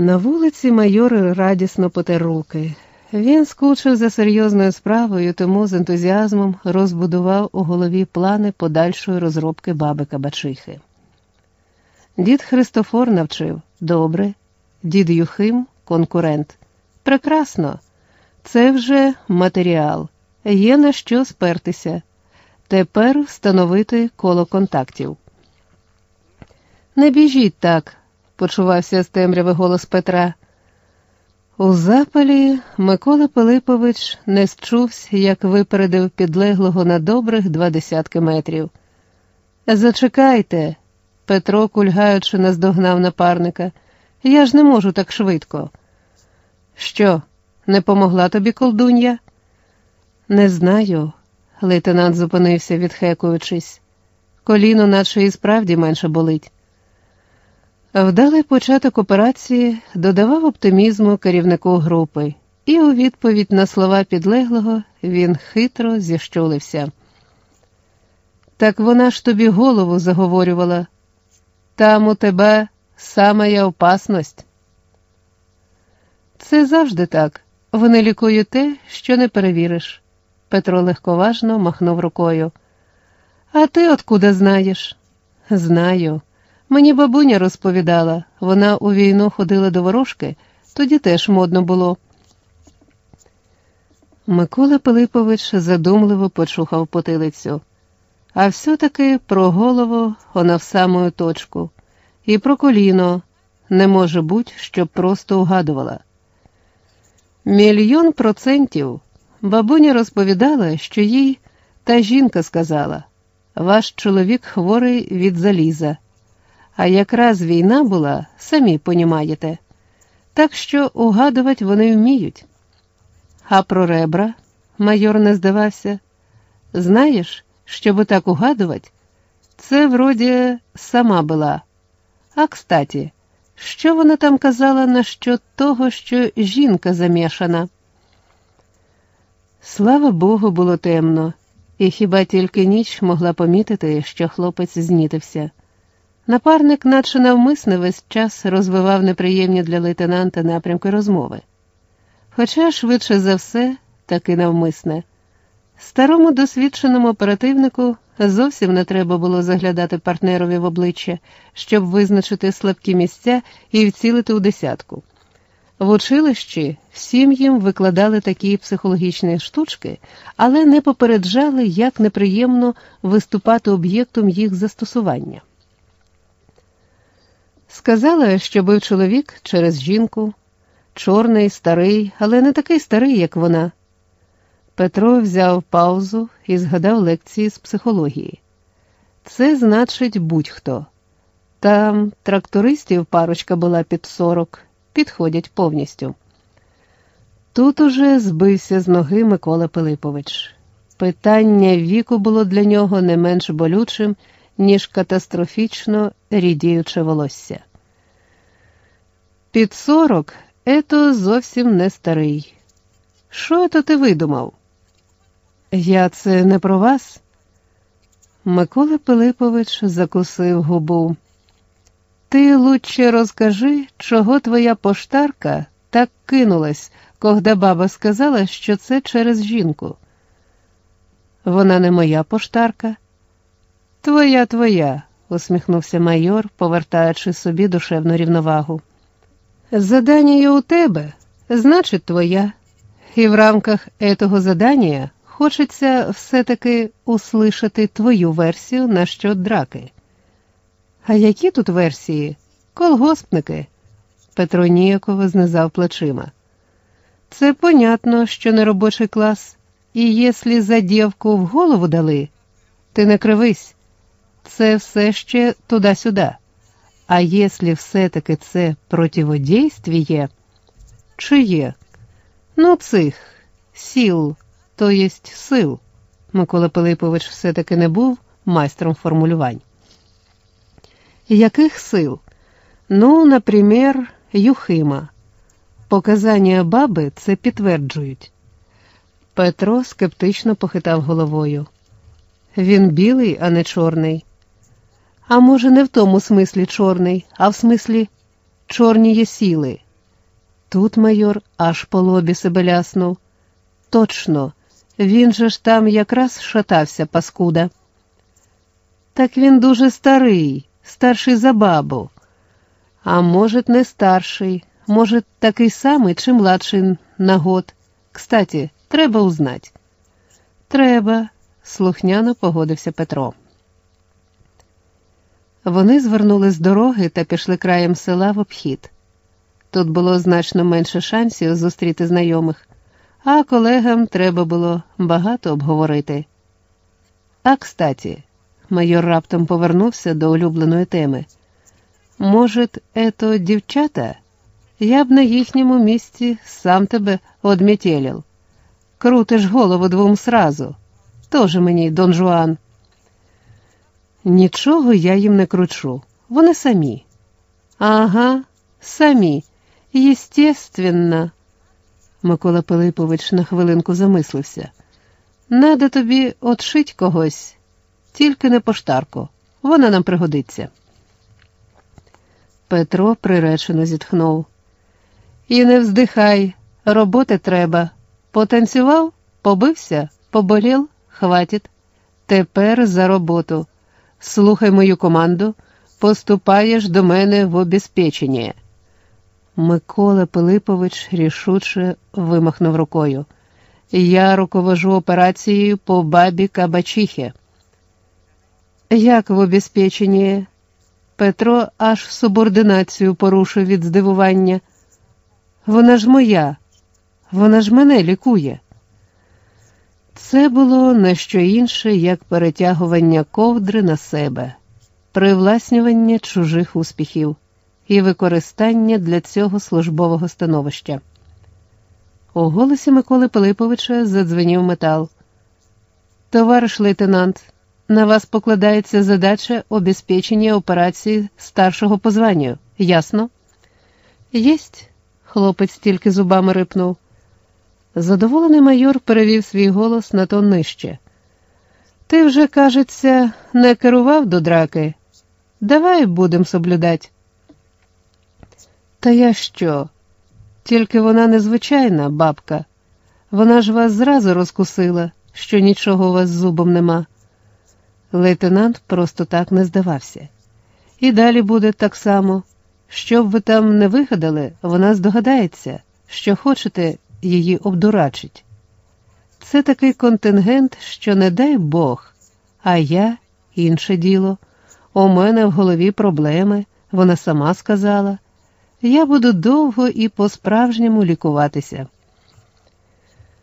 На вулиці майор радісно потер руки. Він скучив за серйозною справою, тому з ентузіазмом розбудував у голові плани подальшої розробки баби Кабачихи. Дід Христофор навчив добре, дід Юхим конкурент. Прекрасно, це вже матеріал, є на що спертися. Тепер встановити коло контактів. Не біжіть так, почувався з темряви голос Петра. У запалі Микола Пилипович не счувся, як випередив підлеглого на добрих два десятки метрів. Зачекайте, Петро, кульгаючи, наздогнав напарника. Я ж не можу так швидко. Що, не помогла тобі колдунья? Не знаю, лейтенант зупинився, відхекуючись. Коліно, наче і справді менше болить. Вдалий початок операції додавав оптимізму керівнику групи, і у відповідь на слова підлеглого він хитро зіщулився. Так вона ж тобі голову заговорювала. Там у тебе самая опасність. Це завжди так. Вони лікують те, що не перевіриш. Петро легковажно махнув рукою. А ти откуда знаєш? Знаю. Мені бабуня розповідала, вона у війну ходила до ворожки, тоді теж модно було. Микола Пилипович задумливо почухав потилицю, а все-таки про голову вона в самую точку, і про коліно не може бути, щоб просто угадувала. Мільйон процентів бабуня розповідала, що їй та жінка сказала ваш чоловік хворий від заліза. А якраз війна була, самі понімаєте. Так що угадувати вони вміють. А про ребра майор не здавався. Знаєш, щоб так угадувати, це вроді сама була. А кстати, що вона там казала насчет того, що жінка замішана? Слава Богу, було темно, і хіба тільки ніч могла помітити, що хлопець знітився. Напарник, наче навмисне, весь час розвивав неприємні для лейтенанта напрямки розмови. Хоча, швидше за все, таки навмисне. Старому досвідченому оперативнику зовсім не треба було заглядати партнерові в обличчя, щоб визначити слабкі місця і вцілити у десятку. В училищі всім їм викладали такі психологічні штучки, але не попереджали, як неприємно виступати об'єктом їх застосування. Сказала, що був чоловік через жінку, чорний, старий, але не такий старий, як вона. Петро взяв паузу і згадав лекції з психології. Це значить будь-хто. Там трактористів парочка була під сорок, підходять повністю. Тут уже збився з ноги Микола Пилипович. Питання віку було для нього не менш болючим ніж катастрофічно рідіюче волосся. Під сорок ето зовсім не старий. Що то ти видумав? Я це не про вас. Микола Пилипович закусив губу. Ти лучше розкажи, чого твоя поштарка так кинулась, когда баба сказала, що це через жінку. Вона не моя поштарка. Твоя, твоя, усміхнувся майор, повертаючи собі душевну рівновагу. Задання у тебе, значить, твоя. І в рамках этого задання хочеться все-таки услышати твою версію на що драки. А які тут версії? Колгоспники. Петро ніяково знизав плечима. Це понятно, що не робочий клас, і якщо за дівку в голову дали, ти не кривись це все ще туди-сюди. А якщо все-таки це противодействіє, чиє? Ну, цих сіл, то єсть сил. Микола Пилипович все-таки не був майстром формулювань. Яких сил? Ну, наприклад, Юхима. Показання баби це підтверджують. Петро скептично похитав головою. Він білий, а не чорний. А може, не в тому смислі чорний, а в смислі чорні є сіли, Тут майор аж по лобі себе ляснув. Точно, він же ж там якраз шатався, паскуда. Так він дуже старий, старший за бабу. А може, не старший, може, такий самий чи младший на год. Кстати, треба узнать. Треба, слухняно погодився Петро. Вони звернули з дороги та пішли краєм села в обхід. Тут було значно менше шансів зустріти знайомих, а колегам треба було багато обговорити. А кстати, майор раптом повернувся до улюбленої теми. Може, ето дівчата? Я б на їхньому місці сам тебе одмітєлів. Крутиш голову двом сразу. Тоже мені Дон Жуан. Нічого я їм не кручу. Вони самі. Ага, самі. Єстественно. Микола Пилипович на хвилинку замислився. Надо тобі отшить когось, тільки не поштарку. Вона нам пригодиться. Петро приречено зітхнув. І не вздихай, роботи треба. Потанцював, побився, поболів, хватить. Тепер за роботу. Слухай мою команду, поступаєш до мене в обезпечення. Микола Пилипович рішуче вимахнув рукою. Я руковожу операцією по бабі Кабачихі. Як в обезпеченні? Петро аж субординацію порушив від здивування. Вона ж моя, вона ж мене лікує. Це було не що інше, як перетягування ковдри на себе, привласнювання чужих успіхів і використання для цього службового становища. У голосі Миколи Пилиповича задзвенів метал. Товариш лейтенант, на вас покладається задача обезпечення операції старшого по званню. Ясно? Єсть, хлопець тільки зубами рипнув. Задоволений майор перевів свій голос на тон нижче. Ти вже, кажеться, не керував до драки. Давай будем соблюдать. Та я що? Тільки вона незвичайна, бабка. Вона ж вас зразу розкусила, що нічого у вас зубом нема. Лейтенант просто так не здавався. І далі буде так само. Що б ви там не вигадали, вона здогадається, що хочете її обдурачить. Це такий контингент, що не дай Бог, а я інше діло. У мене в голові проблеми, вона сама сказала. Я буду довго і по-справжньому лікуватися.